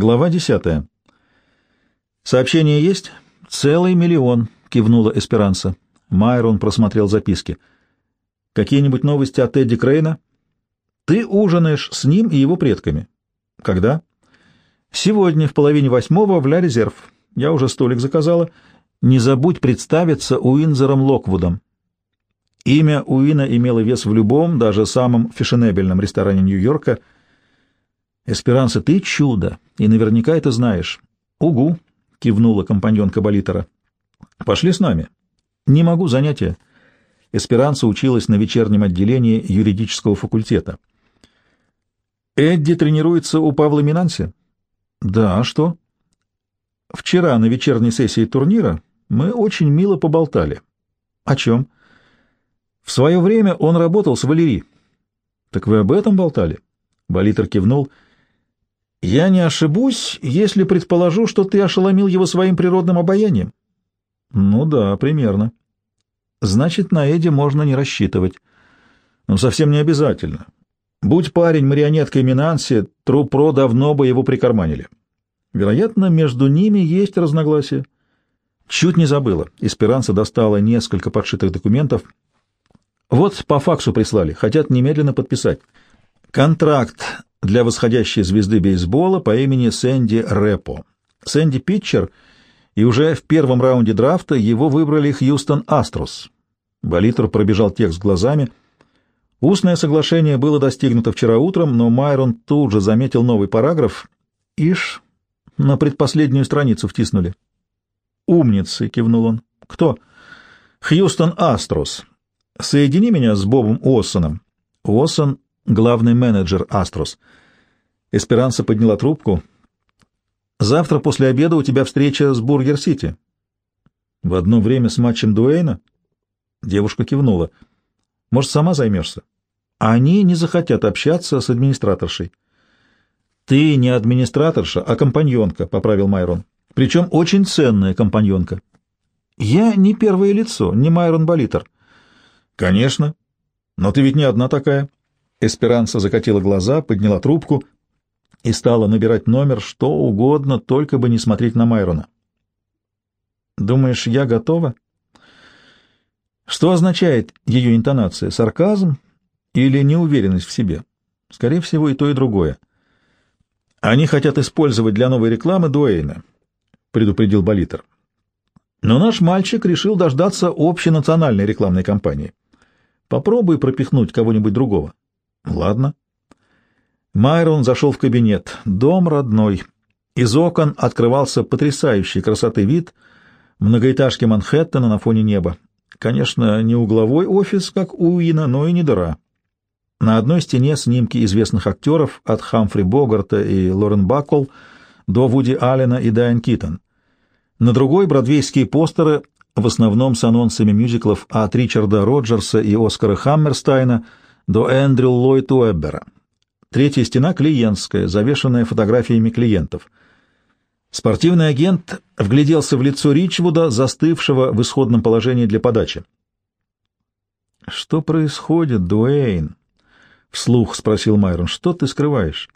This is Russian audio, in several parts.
Глава десятая. «Сообщение есть?» «Целый миллион», — кивнула Эсперанса. Майрон просмотрел записки. «Какие-нибудь новости от Эдди Крейна?» «Ты ужинаешь с ним и его предками». «Когда?» «Сегодня в половине восьмого в Ля Резерв. Я уже столик заказала. Не забудь представиться Уинзером Локвудом». Имя Уина имело вес в любом, даже самом фешенебельном ресторане Нью-Йорка. «Эсперанса, ты чудо, и наверняка это знаешь». «Угу», — кивнула компаньонка Болитера. «Пошли с нами». «Не могу, занятия». Эсперанса училась на вечернем отделении юридического факультета. «Эдди тренируется у Павла Минанси?» «Да, а что?» «Вчера на вечерней сессии турнира мы очень мило поболтали». «О чем?» В свое время он работал с Валери. Так вы об этом болтали? Болитер кивнул. Я не ошибусь, если предположу, что ты ошеломил его своим природным обаянием. Ну да, примерно. Значит, на Эдди можно не рассчитывать. Но совсем не обязательно. Будь парень марионеткой Минанси, Трупро давно бы его прикарманили. Вероятно, между ними есть разногласия. Чуть не забыла. Эсперанца достала несколько подшитых документов — вот по факсу прислали, хотят немедленно подписать. Контракт для восходящей звезды бейсбола по имени Сэнди Рэпо. Сэнди питчер, и уже в первом раунде драфта его выбрали Хьюстон Астрос. Болитер пробежал текст глазами. Устное соглашение было достигнуто вчера утром, но Майрон тут же заметил новый параграф. Ишь, на предпоследнюю страницу втиснули. «Умницы!» — кивнул он. «Кто?» «Хьюстон Астрос. Соедини меня с Бобом Уоссоном. Уоссон — главный менеджер Астрос. Эсперанса подняла трубку. Завтра после обеда у тебя встреча с Бургер-Сити. В одно время с матчем Дуэйна? Девушка кивнула. Может, сама займешься? Они не захотят общаться с администраторшей. Ты не администраторша, а компаньонка, — поправил Майрон. Причем очень ценная компаньонка. Я не первое лицо, не Майрон Болитер. «Конечно. Но ты ведь не одна такая». Эсперанса закатила глаза, подняла трубку и стала набирать номер, что угодно, только бы не смотреть на Майрона. «Думаешь, я готова?» Что означает ее интонация? Сарказм или неуверенность в себе? Скорее всего, и то, и другое. Они хотят использовать для новой рекламы Дуэйна, предупредил Болитер. Но наш мальчик решил дождаться общенациональной рекламной кампании. Попробуй пропихнуть кого-нибудь другого. Ладно. Майрон зашел в кабинет. Дом родной. Из окон открывался потрясающий красоты вид многоэтажки Манхэттена на фоне неба. Конечно, не угловой офис, как у Уина, но и не дыра. На одной стене снимки известных актеров от Хамфри Богарта и Лорен Баккол до Вуди Аллена и Дайан Китон. На другой — бродвейские постеры в основном с анонсами мюзиклов от Ричарда Роджерса и Оскара Хаммерстайна до Эндрю Ллойд Уэббера. Третья стена клиентская, завешенная фотографиями клиентов. Спортивный агент вгляделся в лицо Ричвуда, застывшего в исходном положении для подачи. «Что происходит, Дуэйн?» — вслух спросил Майрон. «Что ты скрываешь?»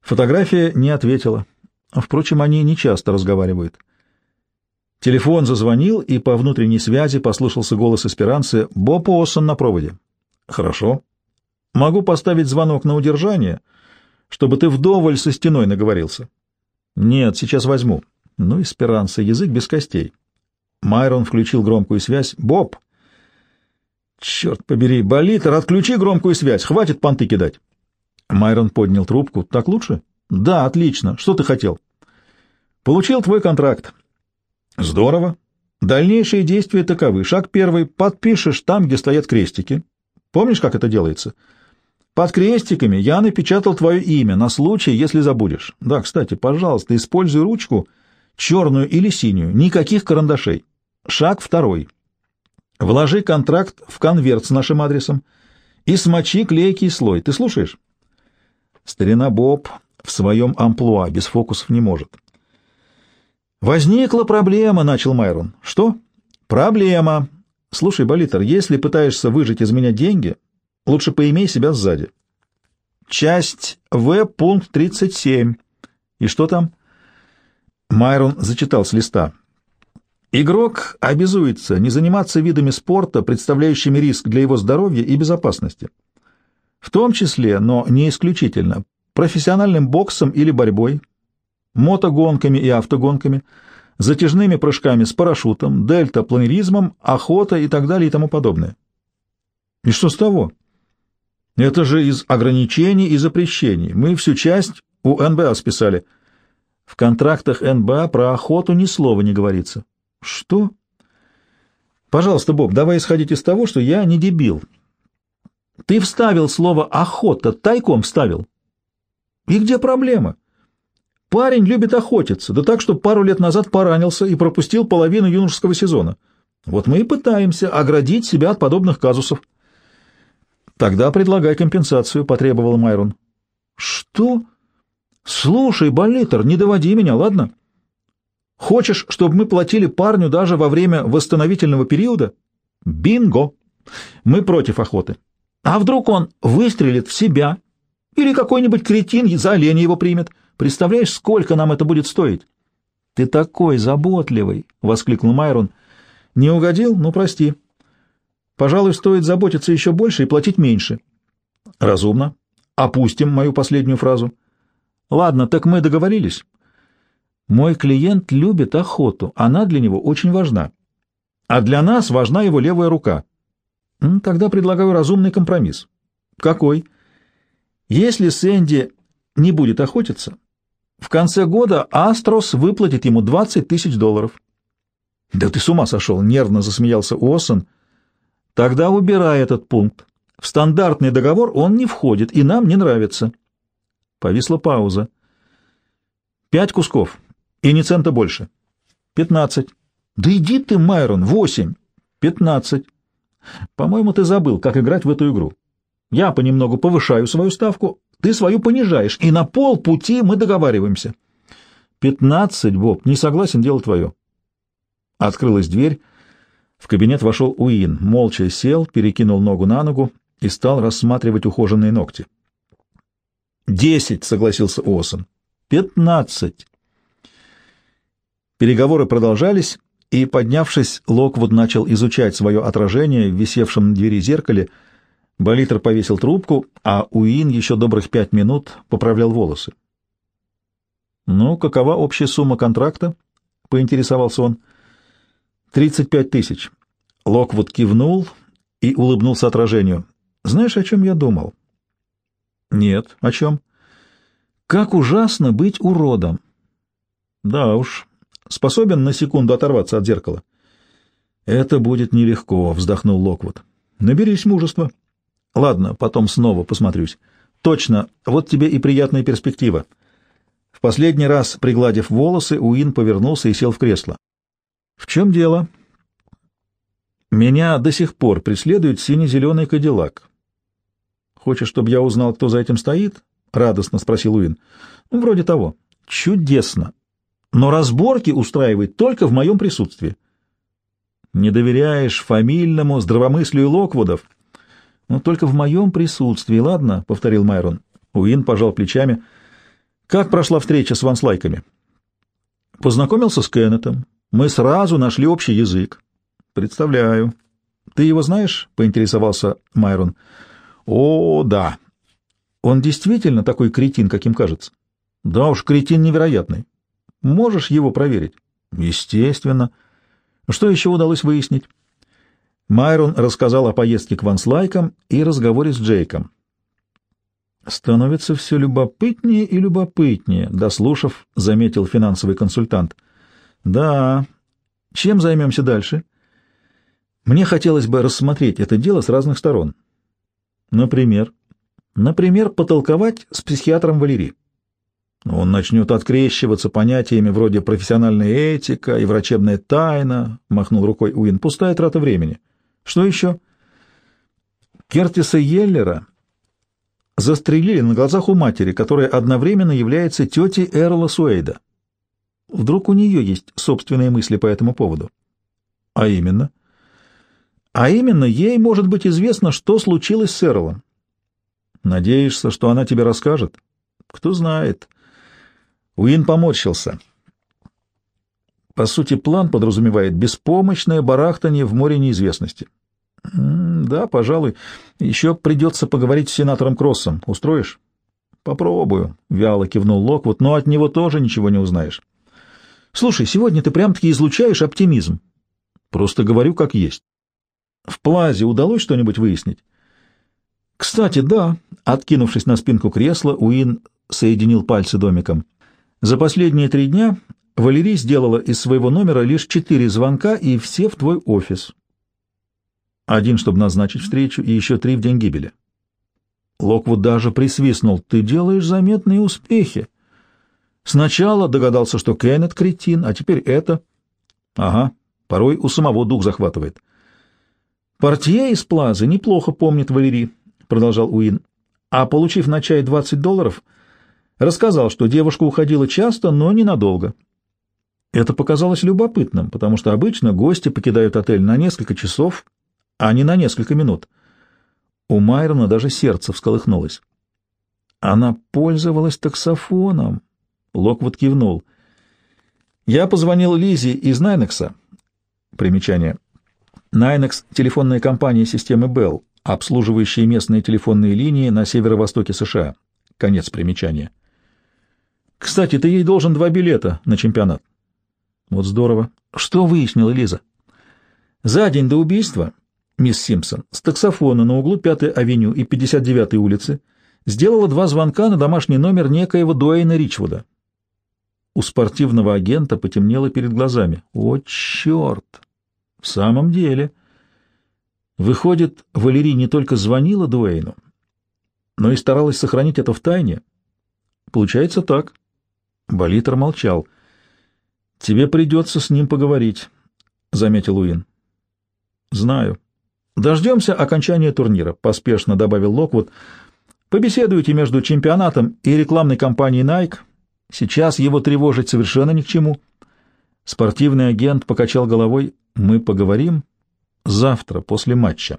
Фотография не ответила. Впрочем, они не часто разговаривают. Телефон зазвонил, и по внутренней связи послышался голос эсперанцы «Боб Уоссон на проводе». «Хорошо. Могу поставить звонок на удержание, чтобы ты вдоволь со стеной наговорился». «Нет, сейчас возьму». «Ну, эсперанца, язык без костей». Майрон включил громкую связь. «Боб!» «Черт побери, Болитер, отключи громкую связь, хватит понты кидать». Майрон поднял трубку. «Так лучше?» «Да, отлично. Что ты хотел?» «Получил твой контракт. Здорово. Дальнейшие действия таковы. Шаг первый. Подпишешь там, где стоят крестики. Помнишь, как это делается? Под крестиками я напечатал твое имя на случай, если забудешь. Да, кстати, пожалуйста, используй ручку, черную или синюю. Никаких карандашей. Шаг второй. Вложи контракт в конверт с нашим адресом и смочи клейкий слой. Ты слушаешь? Старина Боб в своем амплуа без фокусов не может. «Возникла проблема», — начал Майрон. «Что?» «Проблема. Слушай, Болитер, если пытаешься выжить из меня деньги, лучше поимей себя сзади». «Часть В, пункт 37. И что там? Майрон зачитал с листа. Игрок обязуется не заниматься видами спорта, представляющими риск для его здоровья и безопасности. В том числе, но не исключительно, профессиональным боксом или борьбой, мотогонками и автогонками, затяжными прыжками с парашютом, дельтапланеризмом, охотой и так далее и тому подобное. И что с того? Это же из ограничений и запрещений. Мы всю часть у НБА списали. В контрактах НБА про охоту ни слова не говорится. Что? Пожалуйста, Боб, давай исходить из того, что я не дебил. Ты вставил слово «охота», тайком вставил. И где проблема? Парень любит охотиться, да так, что пару лет назад поранился и пропустил половину юношеского сезона. Вот мы и пытаемся оградить себя от подобных казусов. Тогда предлагай компенсацию, — потребовал Майрон. Что? Слушай, Болитер, не доводи меня, ладно? Хочешь, чтобы мы платили парню даже во время восстановительного периода? Бинго! Мы против охоты. А вдруг он выстрелит в себя? Или какой-нибудь кретин за оленя его примет? Представляешь, сколько нам это будет стоить? — Ты такой заботливый! — воскликнул Майрон. — Не угодил? Ну, прости. Пожалуй, стоит заботиться еще больше и платить меньше. — Разумно. Опустим мою последнюю фразу. — Ладно, так мы договорились. Мой клиент любит охоту, она для него очень важна. А для нас важна его левая рука. Тогда предлагаю разумный компромисс. Какой? Если Сэнди не будет охотиться, в конце года Астрос выплатит ему 20 тысяч долларов. Да ты с ума сошел, нервно засмеялся Уоссон. Тогда убирай этот пункт. В стандартный договор он не входит, и нам не нравится. Повисла пауза. Пять кусков. И ни цента больше. Пятнадцать. Да иди ты, Майрон, восемь. Пятнадцать. По-моему, ты забыл, как играть в эту игру. Я понемногу повышаю свою ставку, ты свою понижаешь, и на полпути мы договариваемся. Пятнадцать, Боб, не согласен, дело твое. Открылась дверь. В кабинет вошел Уин, молча сел, перекинул ногу на ногу и стал рассматривать ухоженные ногти. «Десять», — согласился Осон. «Пятнадцать». Переговоры продолжались, и, поднявшись, Локвуд начал изучать свое отражение в висевшем на двери зеркале. Болитер повесил трубку, а Уин еще добрых пять минут поправлял волосы. «Ну, какова общая сумма контракта?» — поинтересовался он. «Тридцать пять тысяч». Локвуд кивнул и улыбнулся отражению. «Знаешь, о чем я думал?» «Нет, о чем?» «Как ужасно быть уродом!» «Да уж, способен на секунду оторваться от зеркала? Это будет нелегко, вздохнул Локвуд. Наберись мужества. Ладно, потом снова посмотрюсь. Точно, вот тебе и приятная перспектива. В последний раз, пригладив волосы, Уин повернулся и сел в кресло. В чем дело? Меня до сих пор преследует сине-зеленый кадиллак. Хочешь, чтобы я узнал, кто за этим стоит? Радостно спросил Уин. Ну, вроде того. Чудесно но разборки устраивает только в моем присутствии. Не доверяешь фамильному здравомыслию Локвудов? Но только в моем присутствии, ладно, — повторил Майрон. Уин пожал плечами. Как прошла встреча с ванслайками? Познакомился с Кеннетом. Мы сразу нашли общий язык. Представляю. Ты его знаешь? — поинтересовался Майрон. О, да. Он действительно такой кретин, каким кажется. Да уж, кретин невероятный. Можешь его проверить? Естественно. Что еще удалось выяснить? Майрон рассказал о поездке к Ванслайкам и разговоре с Джейком. «Становится все любопытнее и любопытнее», — дослушав, заметил финансовый консультант. «Да. Чем займемся дальше?» «Мне хотелось бы рассмотреть это дело с разных сторон. Например?» «Например, потолковать с психиатром Валерий. Он начнет открещиваться понятиями вроде профессиональная этика и врачебная тайна, — махнул рукой Уин. Пустая трата времени. Что еще? Кертиса Йеллера застрелили на глазах у матери, которая одновременно является тетей Эрла Суэйда. Вдруг у нее есть собственные мысли по этому поводу? А именно? А именно, ей может быть известно, что случилось с Эрлом. Надеешься, что она тебе расскажет? Кто знает. Уин поморщился. По сути, план подразумевает беспомощное барахтание в море неизвестности. да, пожалуй. Еще придется поговорить с сенатором Кроссом. Устроишь? Попробую, — вяло кивнул Локвуд, — но от него тоже ничего не узнаешь. Слушай, сегодня ты прям-таки излучаешь оптимизм. Просто говорю, как есть. В Плазе удалось что-нибудь выяснить? Кстати, да, откинувшись на спинку кресла, Уин соединил пальцы домиком. За последние три дня Валерий сделала из своего номера лишь четыре звонка, и все в твой офис. Один, чтобы назначить встречу, и еще три в день гибели. Локвуд даже присвистнул. «Ты делаешь заметные успехи. Сначала догадался, что Кеннет кретин, а теперь это...» «Ага, порой у самого дух захватывает». «Портье из Плазы неплохо помнит Валерий», — продолжал Уин. «А получив на чай 20 долларов, рассказал, что девушка уходила часто, но ненадолго. Это показалось любопытным, потому что обычно гости покидают отель на несколько часов, а не на несколько минут. У Майрона даже сердце всколыхнулось. Она пользовалась таксофоном. Локвуд кивнул. Я позвонил Лизе из Найнекса. Примечание. Найнекс — телефонная компания системы Bell, обслуживающая местные телефонные линии на северо-востоке США. Конец примечания. Кстати, ты ей должен два билета на чемпионат. Вот здорово. Что выяснила Лиза? За день до убийства мисс Симпсон с таксофона на углу 5-й авеню и 59-й улицы сделала два звонка на домашний номер некоего Дуэйна Ричвуда. У спортивного агента потемнело перед глазами. О, черт! В самом деле... Выходит, Валерий не только звонила Дуэйну, но и старалась сохранить это в тайне. Получается так. Болитер молчал. «Тебе придется с ним поговорить», — заметил Уин. «Знаю. Дождемся окончания турнира», — поспешно добавил Локвуд. «Побеседуйте между чемпионатом и рекламной кампанией Nike. Сейчас его тревожить совершенно ни к чему». Спортивный агент покачал головой. «Мы поговорим завтра после матча».